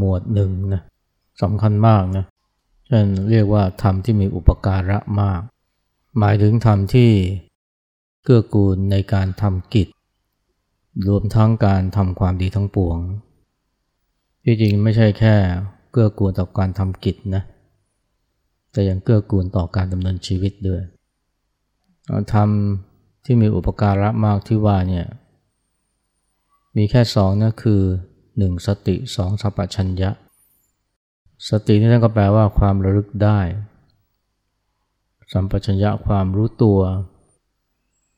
มหมวดหนึ่งนะสำคัญมากนะเช่นเรียกว่าธรรมที่มีอุปการะมาก หมายถึงธรรมที่เกื้อกูลในการทำกิจ รวมทั้งการทำความดีทั้งปวง ที่จริงไม่ใช่แค่เกื้อกูลต่อการทำกิจนะแต่ยังเกื้อกูลต่อการดำเนินชีวิตด้วยธรรมที่มีอุปการะมากที่ว่าเนี่ยมีแค่สองนะคือ หนึ่งสติสองสัพพัญญะ สตินี่ท่านก็แปลว่าความระลึกได้ สัมปชัญญะความรู้ตัว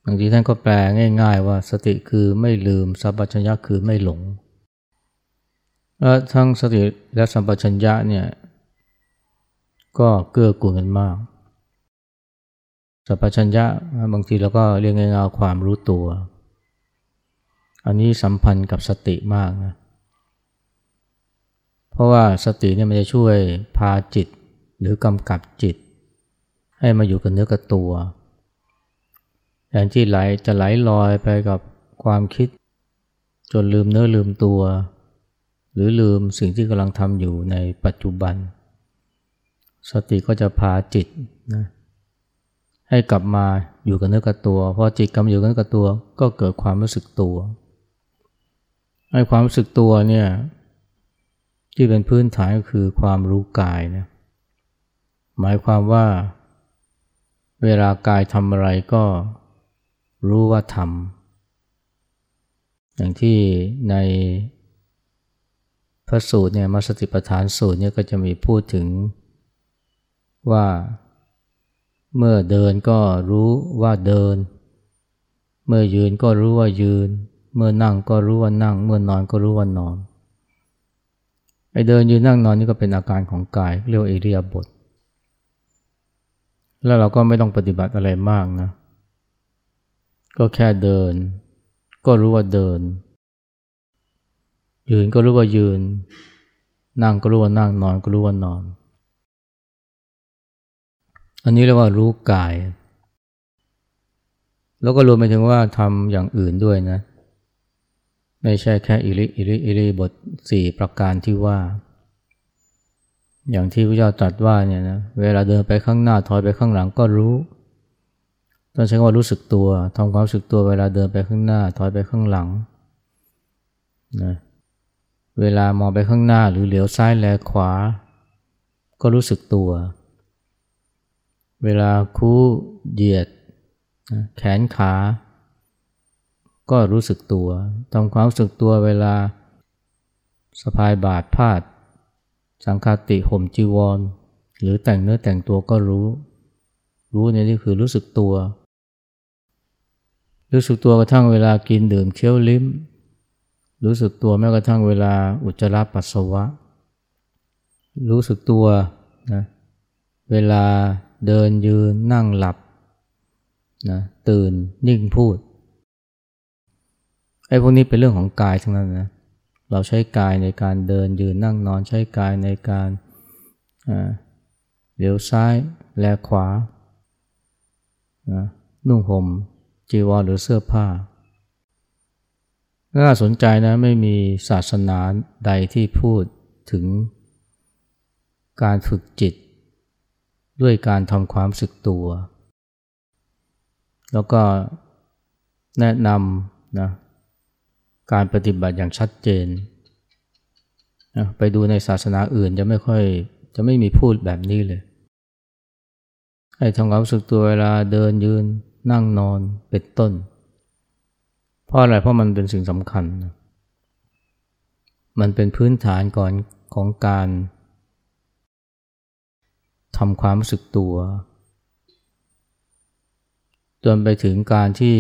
บางทีท่านก็แปลง่าย ๆ ว่าสติคือไม่ลืม สัมปชัญญะคือไม่หลงและทั้งสติและสัมปชัญญะเนี่ยก็เกื้อกูลกันมาก สัพพัญญะบางทีเราก็เรียกง่ายๆความรู้ตัว อันนี้สัมพันธ์กับสติมากนะ เพราะว่าสติเนี่ยมันจะช่วยพาจิตหรือกำกับจิต ให้มาอยู่กับเนื้อกับตัวแทนที่ไหลจะไหลลอยไปกับความคิด จนลืมเนื้อลืมตัว หรือลืมสิ่งที่กำลังทำอยู่ในปัจจุบัน สติก็จะพาจิตนะให้กลับมาอยู่กับเนื้อกับตัวพอจิตกลับมาอยู่กับเนื้อกับตัวก็เกิดความรู้สึกตัวไอ้ความรู้สึกตัวเนี่ย ที่เป็นพื้นฐานก็คือความรู้กายนะหมายความว่า เวลากายทำอะไรก็รู้ว่าทำอย่างที่ในพระสูตรเนี่ยมาสติปัฏฐานสูตรเนี่ยก็จะมีพูดถึงว่าเมื่อเดินก็รู้ว่าเดิน เมื่อยืนก็รู้ว่ายืน เมื่อนั่งก็รู้ว่านั่ง เมื่อนอนก็รู้ว่านอน ไอเดินยืนนั่งนอนนี่ก็เป็นอาการของกายเรียกว่าอิริยาบถแล้วเราก็ไม่ต้องปฏิบัติอะไรมากนะ ก็แค่เดิน ก็รู้ว่าเดิน ยืนก็รู้ว่ายืน นั่งก็รู้ว่านั่งนอนก็รู้ว่านอน อันนี้เรียกว่ารู้กาย แล้วก็รวมไปถึงว่าทำอย่างอื่นด้วยนะ ไม่ใช่แค่อิริอิริอิริบทสี่ประการที่ว่า อย่างที่พระเจ้าตรัสว่าเนี่ยนะเวลาเดินไปข้างหน้าถอยไปข้างหลังก็รู้ต้องใช้คำว่ารู้สึกตัวทำความรู้สึกตัวเวลาเดินไปข้างหน้าถอยไปข้างหลังนะเวลามองไปข้างหน้าหรือเหลียวซ้ายแลขวา ก็รู้สึกตัว เวลาคู่เหยียด แขนขา ก็รู้สึกตัวทำความรู้สึกตัวเวลาสะพายบาดพาด สังคติห่มจีวร หรือแต่งเนื้อแต่งตัวก็รู้ รู้เนี่ยนี่คือรู้สึกตัว รู้สึกตัวกระทั่งเวลากินดื่มเคี้ยวลิ้ม รู้สึกตัวแม้กระทั่งเวลาอุจจาระปัสสาวะ รู้สึกตัวนะเวลาเดินยืนนั่งหลับนะตื่นนิ่งพูด ไอ้พวกนี้เป็นเรื่องของกายทั้งนั้นนะ เราใช้กายในการเดินยืนนั่งนอนใช้กายในการเลี้ยวซ้ายแลขวานุ่งห่มจีวรหรือเสื้อผ้า น่าสนใจนะไม่มีศาสนาใดที่พูดถึงการฝึกจิต ด้วยการทำความสึกตัว แล้วก็แนะนำนะ การปฏิบัติอย่างชัดเจนไปดูในศาสนาอื่นจะไม่ค่อยจะไม่มีพูดแบบนี้เลย ให้ทำความรู้สึกตัวเวลาเดินยืนนั่งนอนเป็นต้น เพราะอะไรเพราะมันเป็นสิ่งสำคัญ มันเป็นพื้นฐานก่อนของการทำความรู้สึกตัว จนไปถึงการที่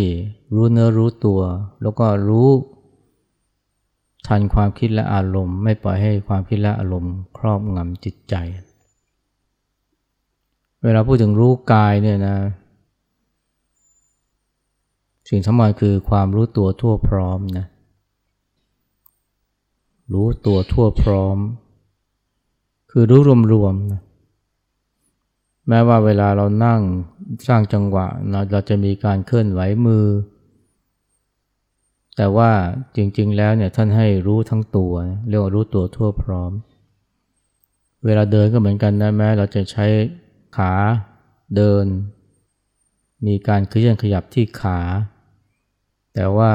รู้เนื้อรู้ตัว แล้วก็รู้ ทันความคิดและอารมณ์ ไม่ปล่อยให้ความคิดและอารมณ์ครอบงำจิตใจ เวลาพูดถึงรู้กายเนี่ยนะสิ่งสำคัญคือความรู้ตัวทั่วพร้อมนะรู้ตัวทั่วพร้อม คือรู้รวมๆนะแม้ว่าเวลาเรานั่งสร้างจังหวะเราเราจะมีการเคลื่อนไหวมือ แต่ว่าจริงๆ แล้วเนี่ยท่านให้รู้ทั้งตัว เรียกว่ารู้ตัวทั่วพร้อม เวลาเดินก็เหมือนกันนะแม้เราจะใช้ขาเดิน มีการเคลื่อนขยับที่ขา แต่ว่า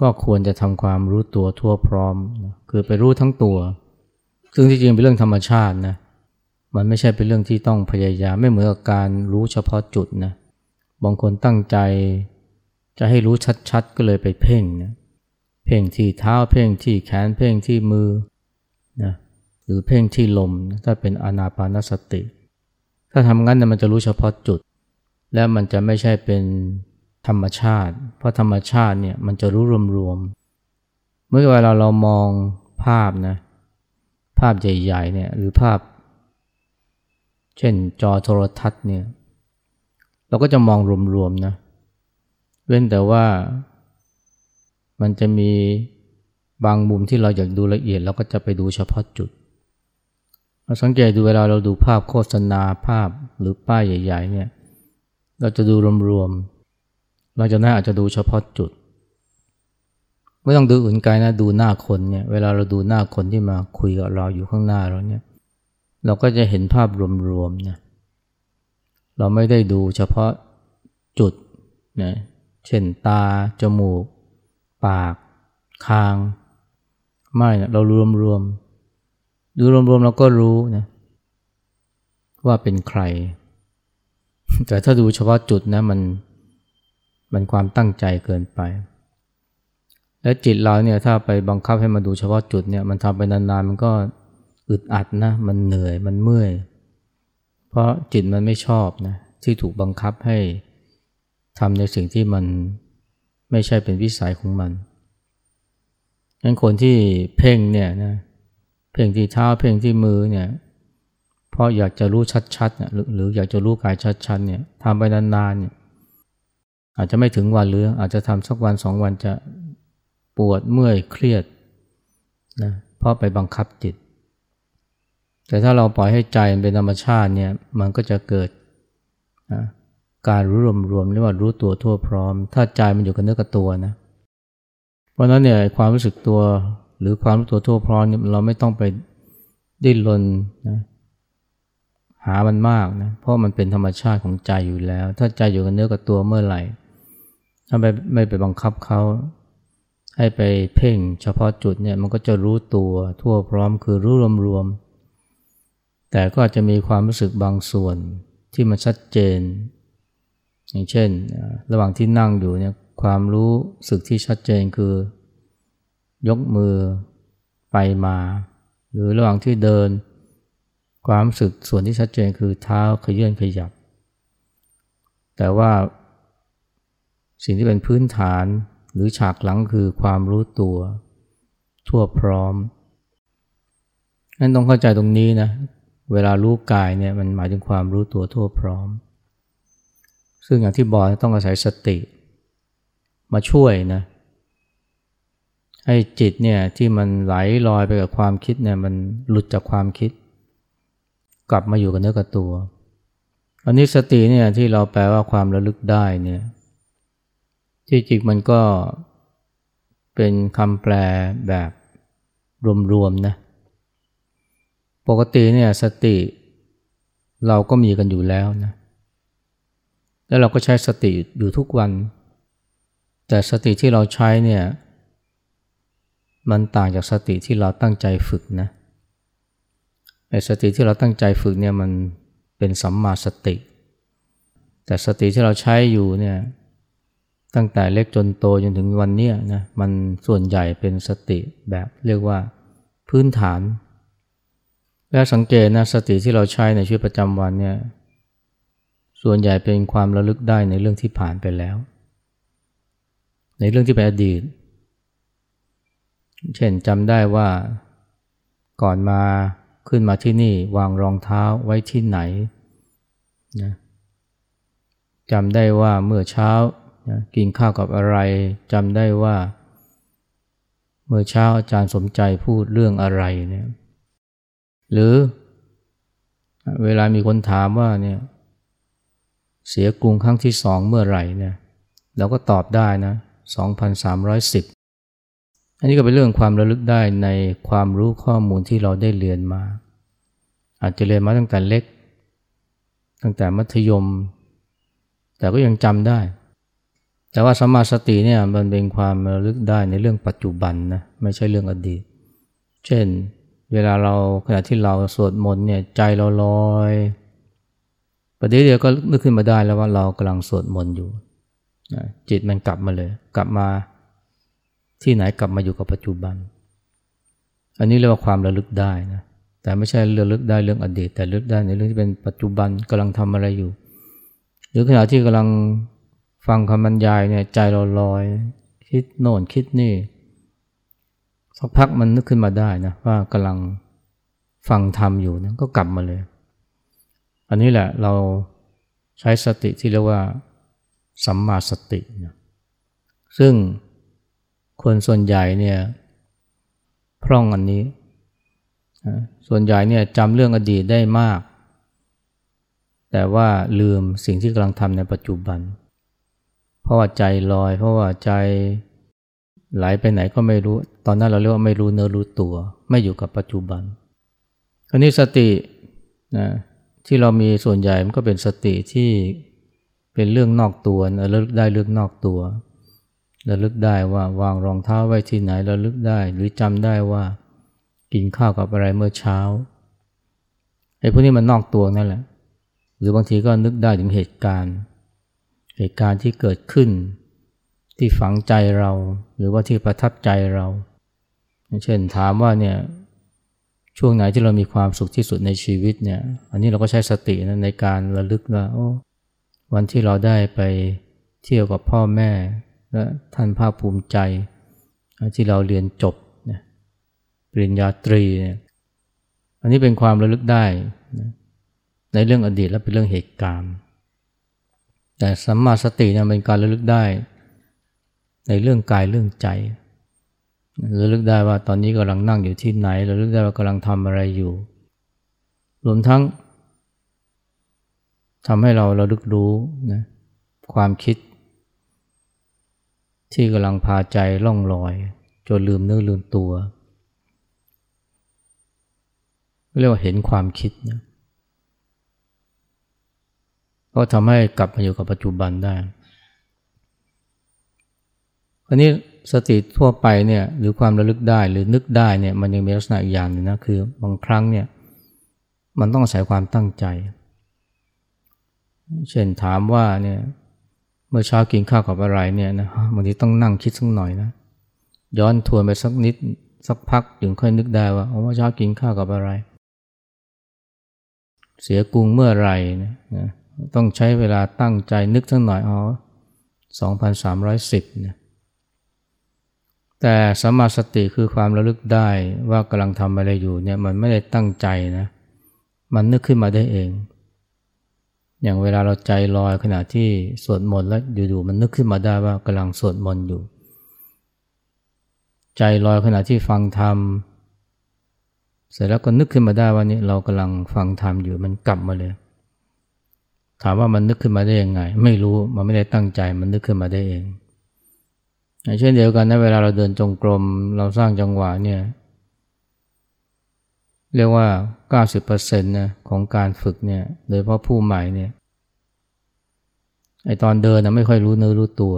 ก็ควรจะทำความรู้ตัวทั่วพร้อม คือไปรู้ทั้งตัว ซึ่งที่จริงเป็นเรื่องธรรมชาตินะมันไม่ใช่เป็นเรื่องที่ต้องพยายามไม่เหมือนกับการรู้เฉพาะจุดนะบางคนตั้งใจ จะให้รู้ชัดๆ ก็เลยไปเพ่งนะเพ่งที่เท้าเพ่งที่แขนเพ่งที่มือนะหรือเพ่งที่ลมถ้าเป็นอนาปานสติ ถ้าทำงั้นเนี่ยมันจะรู้เฉพาะจุด และมันจะไม่ใช่เป็นธรรมชาติ เพราะธรรมชาติเนี่ยมันจะรู้รวมๆเมื่อเวลาเรามองภาพนะภาพใหญ่ๆเนี่ยหรือภาพ เช่นจอโทรทัศน์เนี่ยเราก็จะมองรวมๆนะ เว้นแต่ว่ามันจะมีบางมุมที่เราอยากดูละเอียดเราก็จะไปดูเฉพาะจุด เราสังเกตดูเวลาเราดูภาพโฆษณาภาพหรือป้ายใหญ่ ๆ เนี่ย เราจะดูรวมๆเราจะน่าอาจจะดูเฉพาะจุด ไม่ต้องดูอื่นไกลนะดูหน้าคนเนี่ยเวลาเราดูหน้าคนที่มาคุยกับเราอยู่ข้างหน้าเราเนี่ย เราก็จะเห็นภาพรวมๆนะเราไม่ได้ดูเฉพาะจุดนะ เช่นตา จมูก ปาก คาง ไม่นะเรารวมรวมดูรวมๆเราก็รู้นะว่าเป็นใคร แต่ถ้าดูเฉพาะจุดนะมันมันความตั้งใจเกินไป และจิตเราเนี่ยถ้าไปบังคับให้มาดูเฉพาะจุดเนี่ยมันทำไปนานๆมันก็อึดอัดนะ มันเหนื่อยมันเมื่อย เพราะจิตมันไม่ชอบนะที่ถูกบังคับให้ ทำในสิ่งที่มันไม่ใช่เป็นวิสัยของมันงั้นคนที่เพ่งเนี่ยนะเพ่งที่เท้าเพ่งที่มือเนี่ยเพราะอยากจะรู้ชัดๆหรือหรืออยากจะรู้กายชัดๆเนี่ยทำไปนานๆเนี่ยอาจจะไม่ถึงวันหรืออาจจะทำสักวันสองวันจะปวดเมื่อยเครียดนะเพราะไปบังคับจิต แต่ถ้าเราปล่อยให้ใจเป็นธรรมชาติเนี่ยมันก็จะเกิดนะ การรู้รวมรวมเรียกว่ารู้ตัวทั่วพร้อม ถ้าใจมันอยู่กับเนื้อกับตัวนะเพราะนั้นเนี่ยความรู้สึกตัวหรือความรู้ตัวทั่วพร้อมเนี่ยเราไม่ต้องไปดิ้นรนนะหามันมากนะเพราะมันเป็นธรรมชาติของใจอยู่แล้ว ถ้าใจอยู่กับเนื้อกับตัวเมื่อไหร่ ถ้าไม่ไม่ไปบังคับเขาให้ไปเพ่งเฉพาะจุดเนี่ยมันก็จะรู้ตัวทั่วพร้อมคือรู้รวมๆแต่ก็อาจจะมีความรู้สึกบางส่วนที่มันชัดเจน อย่างเช่น ระหว่างที่นั่งอยู่เนี่ยความรู้สึกที่ชัดเจนคือ ยกมือไปมา หรือระหว่างที่เดิน ความสึกส่วนที่ชัดเจนคือเท้าขยื่นขยับ แต่ว่าสิ่งที่เป็นพื้นฐานหรือฉากหลังคือความรู้ตัว ทั่วพร้อมนั้นต้องเข้าใจตรงนี้นะ เวลารู้กายเนี่ยมันหมายถึงความรู้ตัวทั่วพร้อม ซึ่งอย่างที่บอกต้องอาศัยสติ มาช่วยนะ ให้จิตเนี่ยที่มันไหลลอยไปกับความคิดเนี่ยมันหลุดจากความคิด กลับมาอยู่กับเนื้อกับตัว อันนี้สติเนี่ยที่เราแปลว่าความระลึกได้เนี่ยที่จริงมันก็เป็นคำแปลแบบรวมๆนะ ปกติเนี่ยสติเราก็มีกันอยู่แล้วนะ แล้วเราก็ใช้สติอยู่ทุกวัน แต่สติที่เราใช้เนี่ยมันต่างจากสติที่เราตั้งใจฝึกนะไอ้สติที่เราตั้งใจฝึกเนี่ยมันเป็นสัมมาสติ แต่สติที่เราใช้อยู่เนี่ยตั้งแต่เล็กจนโตจนถึงวันนี้นะมันส่วนใหญ่เป็นสติแบบเรียกว่าพื้นฐาน และสังเกตนะสติที่เราใช้ในชีวิตประจำวันเนี่ย ส่วนใหญ่เป็นความระลึกได้ในเรื่องที่ผ่านไปแล้ว ในเรื่องที่เป็นอดีต เช่นจำได้ว่าก่อนมาขึ้นมาที่นี่วางรองเท้าไว้ที่ไหนนะจำได้ว่าเมื่อเช้านะกินข้าวกับอะไรจำได้ว่า เมื่อเช้าอาจารย์สมใจพูดเรื่องอะไรเนี่ยหรือเวลามีคนถามว่าเนี่ย เสียกรุงครั้งที่สองเมื่อไหร่เนี่ยเราก็ตอบได้นะ2,310 อันนี้ก็เป็นเรื่องความระลึกได้ในความรู้ข้อมูลที่เราได้เรียนมา อาจจะเรียนมาตั้งแต่เล็ก ตั้งแต่มัธยม แต่ก็ยังจำได้ แต่ว่าสมาสติเนี่ยมันเป็นความระลึกได้ในเรื่องปัจจุบันนะไม่ใช่เรื่องอดีต เช่น เวลาเราขณะที่เราสวดมนต์เนี่ยใจเราลอย ประเดี๋ยวเดียวก็นึกขึ้นมาได้แล้วว่าเรากำลังสวดมนต์อยู่จิตมันกลับมาเลย กลับมาที่ไหนกลับมาอยู่กับปัจจุบัน อันนี้เรียกว่าความระลึกได้นะแต่ไม่ใช่ระลึกได้เรื่องอดีต แต่ระลึกได้ในเรื่องที่เป็นปัจจุบันกำลังทำอะไรอยู่ หรือขณะที่กำลังฟังคำบรรยายเนี่ยใจเราลอย คิดโน่นคิดนี่สักพักมันนึกขึ้นมาได้นะว่ากำลังฟังธรรมอยู่นะก็กลับมาเลย อันนี้แหละเราใช้สติที่เรียกว่าสัมมาสตินะซึ่งคนส่วนใหญ่เนี่ยพร่องอันนี้ ส่วนใหญ่เนี่ยจำเรื่องอดีตได้มาก แต่ว่าลืมสิ่งที่กำลังทำในปัจจุบัน เพราะว่าใจลอย เพราะว่าใจไหลไปไหนก็ไม่รู้ ตอนนั้นเราเรียกว่าไม่รู้เนื้อรู้ตัว ไม่อยู่กับปัจจุบันอันนี้สตินะ ที่เรามีส่วนใหญ่มันก็เป็นสติที่เป็นเรื่องนอกตัวระลึกได้เรื่องนอกตัวระลึกได้ว่าวางรองเท้าไว้ที่ไหนระลึกได้ หรือจำได้ว่ากินข้าวกับอะไรเมื่อเช้าไอ้พวกนี้มันนอกตัวนั่นแหละ หรือบางทีก็นึกได้ถึงเหตุการณ์ เหตุการณ์ที่เกิดขึ้น ที่ฝังใจเรา หรือว่าที่ประทับใจเรา เช่นถามว่าเนี่ย ช่วงไหนที่เรามีความสุขที่สุดในชีวิตเนี่ย อันนี้เราก็ใช้สตินะในการระลึกว่าโอ้วันที่เราได้ไปเที่ยวกับพ่อแม่ และท่านภาคภูมิใจ ที่เราเรียนจบนะปริญญาตรีเนี่ยอันนี้เป็นความระลึกได้นะในเรื่องอดีตและเป็นเรื่องเหตุการณ์ แต่สัมมาสติเนี่ยเป็นการระลึกได้ ในเรื่องกายเรื่องใจ ระลึกได้ว่าตอนนี้กำลังนั่งอยู่ที่ไหนระลึกได้ว่ากำลังทำอะไรอยู่ รวมทั้งทำให้เราเราลึกรู้นะความคิด ที่กำลังพาใจล่องลอย จนลืมเนื้อลืมตัว เรียกว่าเห็นความคิดนะก็ทำให้กลับมาอยู่กับปัจจุบันได้ อันนี้สติทั่วไปเนี่ยหรือความระลึกได้หรือนึกได้เนี่ยมันยังมีลักษณะอีกอย่างนึงนะคือบางครั้งเนี่ยมันต้องอาศัยความตั้งใจ เช่นถามว่าเนี่ยเมื่อเช้ากินข้าวกับอะไรเนี่ยนะบางทีต้องนั่งคิดสักหน่อยนะย้อนทวนไปสักนิดสักพักถึงค่อยนึกได้ว่าเมื่อเช้ากินข้าวกับอะไร เสียกรุงเมื่อไรนะต้องใช้เวลาตั้งใจนึกสักหน่อยอ๋อ2,310นะ แต่สมาสติคือความระลึกได้ว่ากำลังทำอะไรอยู่เนี่ยมันไม่ได้ตั้งใจนะ มันนึกขึ้นมาได้เอง อย่างเวลาเราใจลอยขณะที่สวดมนต์แล้วอยู่ๆมันนึกขึ้นมาได้ว่ากำลังสวดมนต์อยู่ ใจลอยขณะที่ฟังธรรมเสร็จแล้วก็นึกขึ้นมาได้ว่านี่เรากำลังฟังธรรมอยู่มันกลับมาเลย ถามว่ามันนึกขึ้นมาได้ยังไง ไม่รู้มันไม่ได้ตั้งใจมันนึกขึ้นมาได้เอง เช่นเดียวกันนะเวลาเราเดินจงกรมเราสร้างจังหวะเนี่ยเรียกว่า 90%นะของการฝึกเนี่ยโดยเพราะผู้ใหม่เนี่ยไอตอนเดินนะไม่ค่อยรู้เนื้อรู้ตัว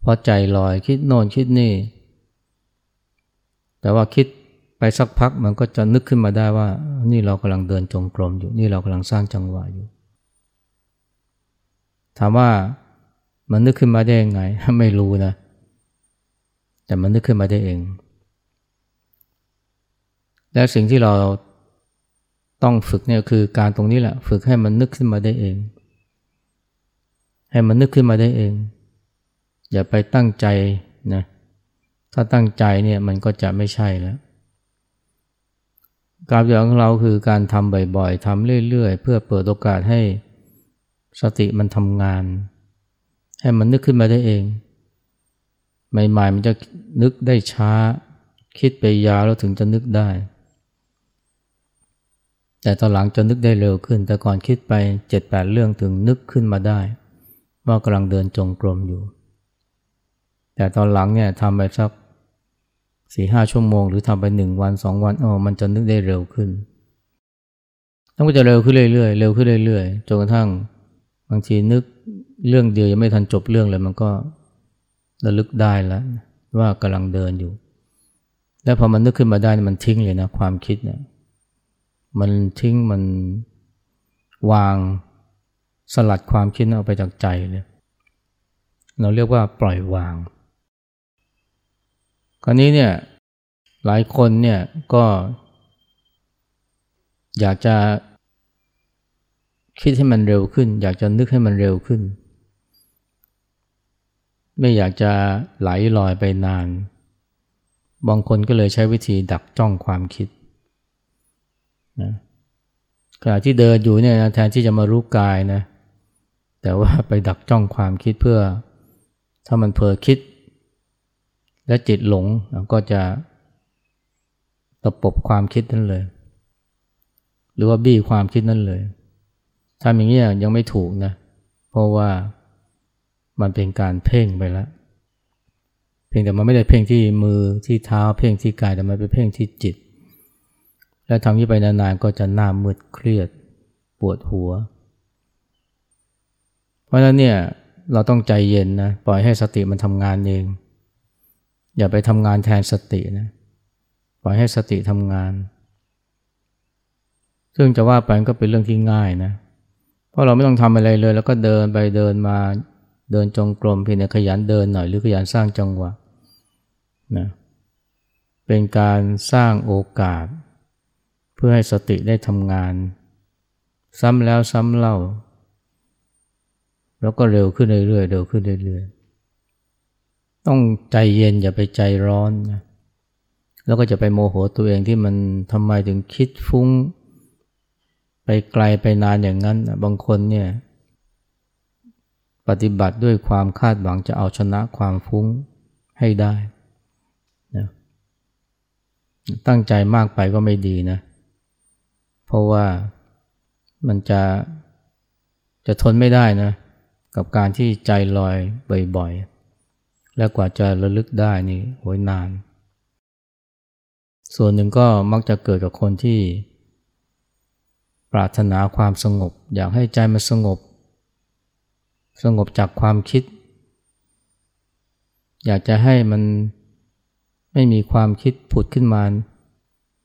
เพราะใจลอยคิดโน่นคิดนี่ แต่ว่าคิดไปสักพักมันก็จะนึกขึ้นมาได้ว่า นี่เรากำลังเดินจงกรมอยู่ นี่เรากำลังสร้างจังหวะอยู่ ถามว่า มันนึกขึ้นมาได้ยังไง ไม่รู้นะ แต่มันนึกขึ้นมาได้เอง และสิ่งที่เราต้องฝึกเนี่ยคือการตรงนี้แหละ ฝึกให้มันนึกขึ้นมาได้เอง ให้มันนึกขึ้นมาได้เอง อย่าไปตั้งใจนะถ้าตั้งใจเนี่ยมันก็จะไม่ใช่แล้วการปฏิบัติของเราคือการทำบ่อยๆทำเรื่อยๆ เพื่อเปิดโอกาสให้สติมันทำงาน ให้มันนึกขึ้นมาได้เอง ใหม่ๆมันจะนึกได้ช้า คิดไปยาวแล้วถึงจะนึกได้ แต่ตอนหลังจะนึกได้เร็วขึ้น แต่ก่อนคิดไปเจ็ดแปดเรื่องถึงนึกขึ้นมาได้ ว่ากำลังเดินจงกรมอยู่ แต่ตอนหลังเนี่ยทำไปสักสี่ห้าชั่วโมง หรือทำไปหนึ่งวันสองวันอ๋อมันจะนึกได้เร็วขึ้นต้องก็จะเร็วขึ้นเรื่อยๆเร็วขึ้นเรื่อยๆจนกระทั่ง บางทีนึกเรื่องเดียวยังไม่ทันจบเรื่องเลยมันก็ระลึกได้แล้วว่ากำลังเดินอยู่ แล้วพอมันนึกขึ้นมาได้มันทิ้งเลยนะความคิดเนี่ยมันทิ้งมันวางสลัดความคิดเอาไปจากใจเลยเราเรียกว่าปล่อยวาง คราวนี้เนี่ยหลายคนเนี่ยก็อยากจะ คิดให้มันเร็วขึ้น อยากจะนึกให้มันเร็วขึ้น ไม่อยากจะไหลลอยไปนาน บางคนก็เลยใช้วิธีดักจ้องความคิดนะขณะที่เดินอยู่เนี่ยนะแทนที่จะมารู้กายนะ แต่ว่าไปดักจ้องความคิดเพื่อ ถ้ามันเผลอคิด และจิตหลงก็จะตะปบความคิดนั่นเลย หรือว่าบี้ความคิดนั่นเลย ทำอย่างนี้ยังไม่ถูกนะ เพราะว่ามันเป็นการเพ่งไปแล้ว เพียงแต่มันไม่ได้เพ่งที่มือที่เท้าเพ่งที่กายแต่มันไปเพ่งที่จิต และทำนี้ไปนานๆก็จะหน้ามืดเครียดปวดหัว เพราะฉะนั้นเนี่ยเราต้องใจเย็นนะปล่อยให้สติมันทำงานเอง อย่าไปทำงานแทนสตินะปล่อยให้สติทำงาน ซึ่งจะว่าไปก็เป็นเรื่องที่ง่ายนะ เพราะเราไม่ต้องทำอะไรเลย แล้วก็เดินไปเดินมาเดินจงกรมเพียงแต่ขยันเดินหน่อยหรือขยันสร้างจังหวะนะเป็นการสร้างโอกาส เพื่อให้สติได้ทำงาน ซ้ำแล้วซ้ำเล่า แล้วก็เร็วขึ้นเรื่อยๆเร็วขึ้นเรื่อยๆต้องใจเย็นอย่าไปใจร้อนนะแล้วก็จะไปโมโหตัวเองที่มันทำไมถึงคิดฟุ้ง ไกลไปนานอย่างนั้น บางคนเนี่ย ปฏิบัติด้วยความคาดหวังจะเอาชนะความฟุ้งให้ได้นะตั้งใจมากไปก็ไม่ดีนะ เพราะว่ามันจะจะทนไม่ได้นะ กับการที่ใจลอยบ่อยๆ และกว่าจะระลึกได้นี่โหยนาน ส่วนหนึ่งก็มักจะเกิดกับคนที่ ปรารถนาความสงบ อยากให้ใจมันสงบ สงบจากความคิด อยากจะให้มันไม่มีความคิดผุดขึ้นมา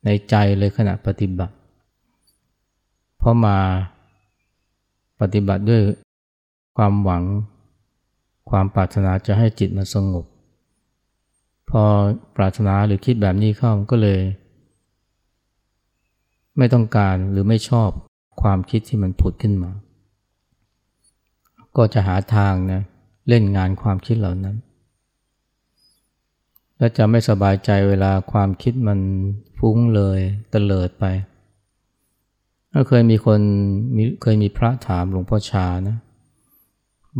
ในใจเลยขณะปฏิบัติ เพราะมาปฏิบัติด้วยความหวัง ความปรารถนาจะให้จิตมันสงบ พอปรารถนาหรือคิดแบบนี้เข้าก็เลย ไม่ต้องการหรือไม่ชอบความคิดที่มันผุดขึ้นมา ก็จะหาทางนะเล่นงานความคิดเหล่านั้น และจะไม่สบายใจเวลาความคิดมันฟุ้งเลยเตลิดไปก็เคยมีคนมีเคยมีพระถามหลวงพ่อชานะ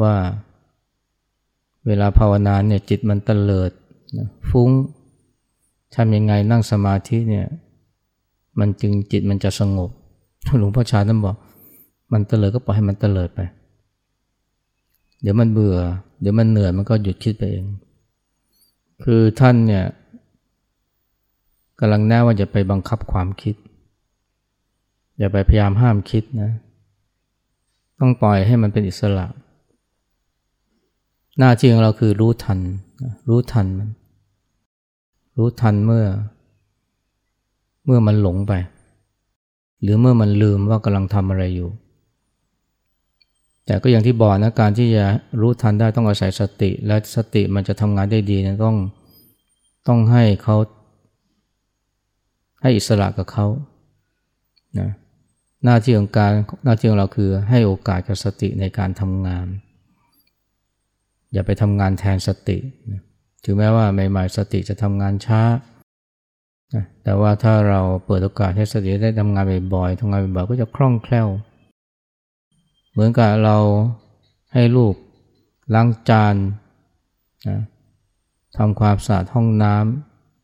ว่าเวลาภาวนาเนี่ยจิตมันเตลิดนะฟุ้งทำยังไงนั่งสมาธิเนี่ย มันจึงจิตมันจะสงบหลวงพ่อชาท่านบอก มันเตลิดก็ปล่อยให้มันเตลิดไป เดี๋ยวมันเบื่อ เดี๋ยวมันเหนื่อยมันก็หยุดคิดไปเอง คือท่านเนี่ยกำลังแน่ว่าจะไปบังคับความคิด อย่าไปพยายามห้ามคิดนะ ต้องปล่อยให้มันเป็นอิสระ หน้าที่ของเราคือรู้ทัน รู้ทันมัน รู้ทันเมื่อ เมื่อมันหลงไป หรือเมื่อมันลืมว่ากำลังทำอะไรอยู่ แต่ก็อย่างที่บอกนะการที่จะรู้ทันได้ต้องอาศัยสติ และสติมันจะทำงานได้ดีนะต้องต้องให้เขาให้อิสระกับเขานะหน้าที่ของการหน้าที่ของเราคือให้โอกาสกับสติในการทำงาน อย่าไปทำงานแทนสติ ถึงแม้ว่าใหม่ๆสติจะทำงานช้า แต่ว่าถ้าเราเปิดโอกาสให้สติได้ทำงานบ่อยๆทำงานบ่อยๆก็จะคล่องแคล่ว เหมือนกับเราให้ลูกล้างจานนะทำความสะอาดห้องน้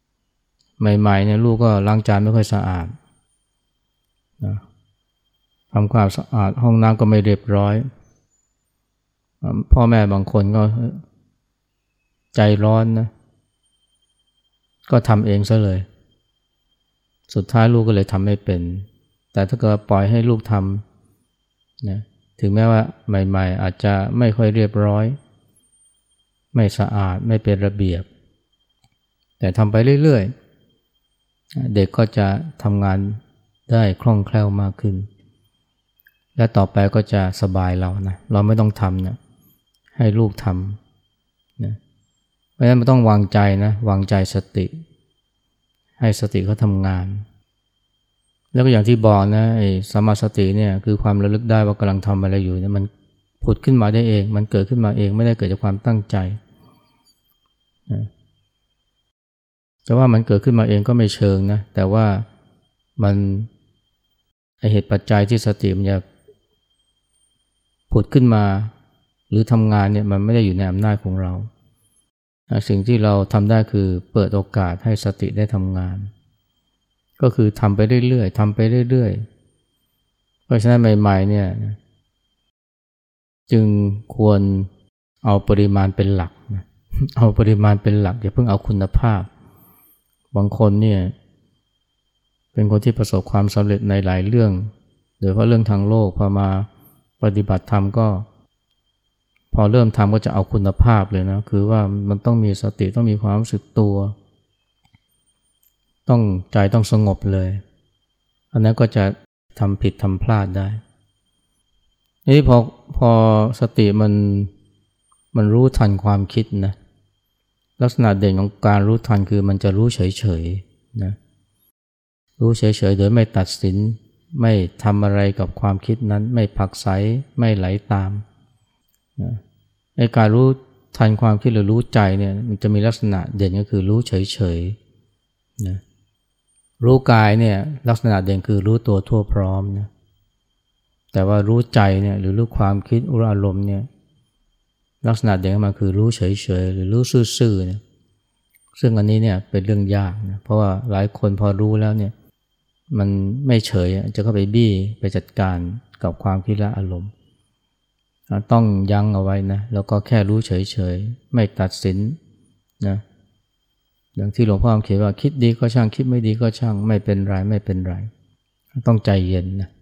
ำใหม่ๆเนี่ยลูกก็ล้างจานไม่ค่อยสะอาดนะทำความสะอาดห้องน้ำก็ไม่เรียบร้อย พ่อแม่บางคนก็ใจร้อนนะ ก็ทำเองซะเลย สุดท้ายลูกก็เลยทำไม่เป็น แต่ถ้าเกิดปล่อยให้ลูกทำนะถึงแม้ว่าใหม่ ๆ อาจจะไม่ค่อยเรียบร้อย ไม่สะอาดไม่เป็นระเบียบ แต่ทำไปเรื่อยๆ เด็กก็จะทำงานได้คล่องแคล่วมากขึ้น และต่อไปก็จะสบายเรานะเราไม่ต้องทำนะให้ลูกทำนะเพราะฉะนั้นมันต้องวางใจนะวางใจสติ ให้สติเขาทำงาน แล้วก็อย่างที่บอกนะไอ้สมาสติเนี่ยคือความระลึกได้ว่ากำลังทำอะไรอยู่เนี่ยมันผุดขึ้นมาได้เอง มันเกิดขึ้นมาเองไม่ได้เกิดจากความตั้งใจนะจะว่ามันเกิดขึ้นมาเองก็ไม่เชิงนะ แต่ว่ามันไอเหตุปัจจัยที่สติมันจะผุดขึ้นมา หรือทำงานเนี่ยมันไม่ได้อยู่ในอำนาจของเรา สิ่งที่เราทำได้คือเปิดโอกาสให้สติได้ทำงาน ก็คือทำไปเรื่อยๆทำไปเรื่อยๆ เพราะฉะนั้นใหม่ๆเนี่ยจึงควรเอาปริมาณเป็นหลักนะเอาปริมาณเป็นหลักอย่าเพิ่งเอาคุณภาพ บางคนเนี่ยเป็นคนที่ประสบความสำเร็จในหลายเรื่องโดยเฉพาะเรื่องทางโลกพอมาปฏิบัติธรรมก็ พอเริ่มทำก็จะเอาคุณภาพเลยนะ คือว่ามันต้องมีสติต้องมีความรู้สึกตัว ต้องใจต้องสงบเลย อันนั้นก็จะทำผิดทำพลาดได้นี่พอพอสติมันมันรู้ทันความคิดนะลักษณะเด่นของการรู้ทันคือมันจะรู้เฉยๆนะรู้เฉยๆโดยไม่ตัดสิน ไม่ทำอะไรกับความคิดนั้น ไม่ผักใสไม่ไหลาตาม ไอ้การรู้ทันความคิดหรือรู้ใจเนี่ยมันจะมีลักษณะเด่นก็คือรู้เฉยๆนะรู้กายเนี่ยลักษณะเด่นคือรู้ตัวทั่วพร้อมนะแต่ว่ารู้ใจเนี่ยหรือรู้ความคิดรู้อารมณ์เนี่ยลักษณะเด่นมาคือรู้เฉยๆหรือรู้ซื่อๆเนี่ยซึ่งอันนี้เนี่ยเป็นเรื่องยากนะเพราะว่าหลายคนพอรู้แล้วเนี่ยมันไม่เฉยจะเข้าไปบี้ไปจัดการกับความคิดและอารมณ์ ต้องยั้งเอาไว้นะแล้วก็แค่รู้เฉยๆ ไม่ตัดสินนะอย่างที่หลวงพ่อเขียนว่าคิดดีก็ช่างคิดไม่ดีก็ช่างไม่เป็นไรไม่เป็นไร ต้องใจเย็นนะ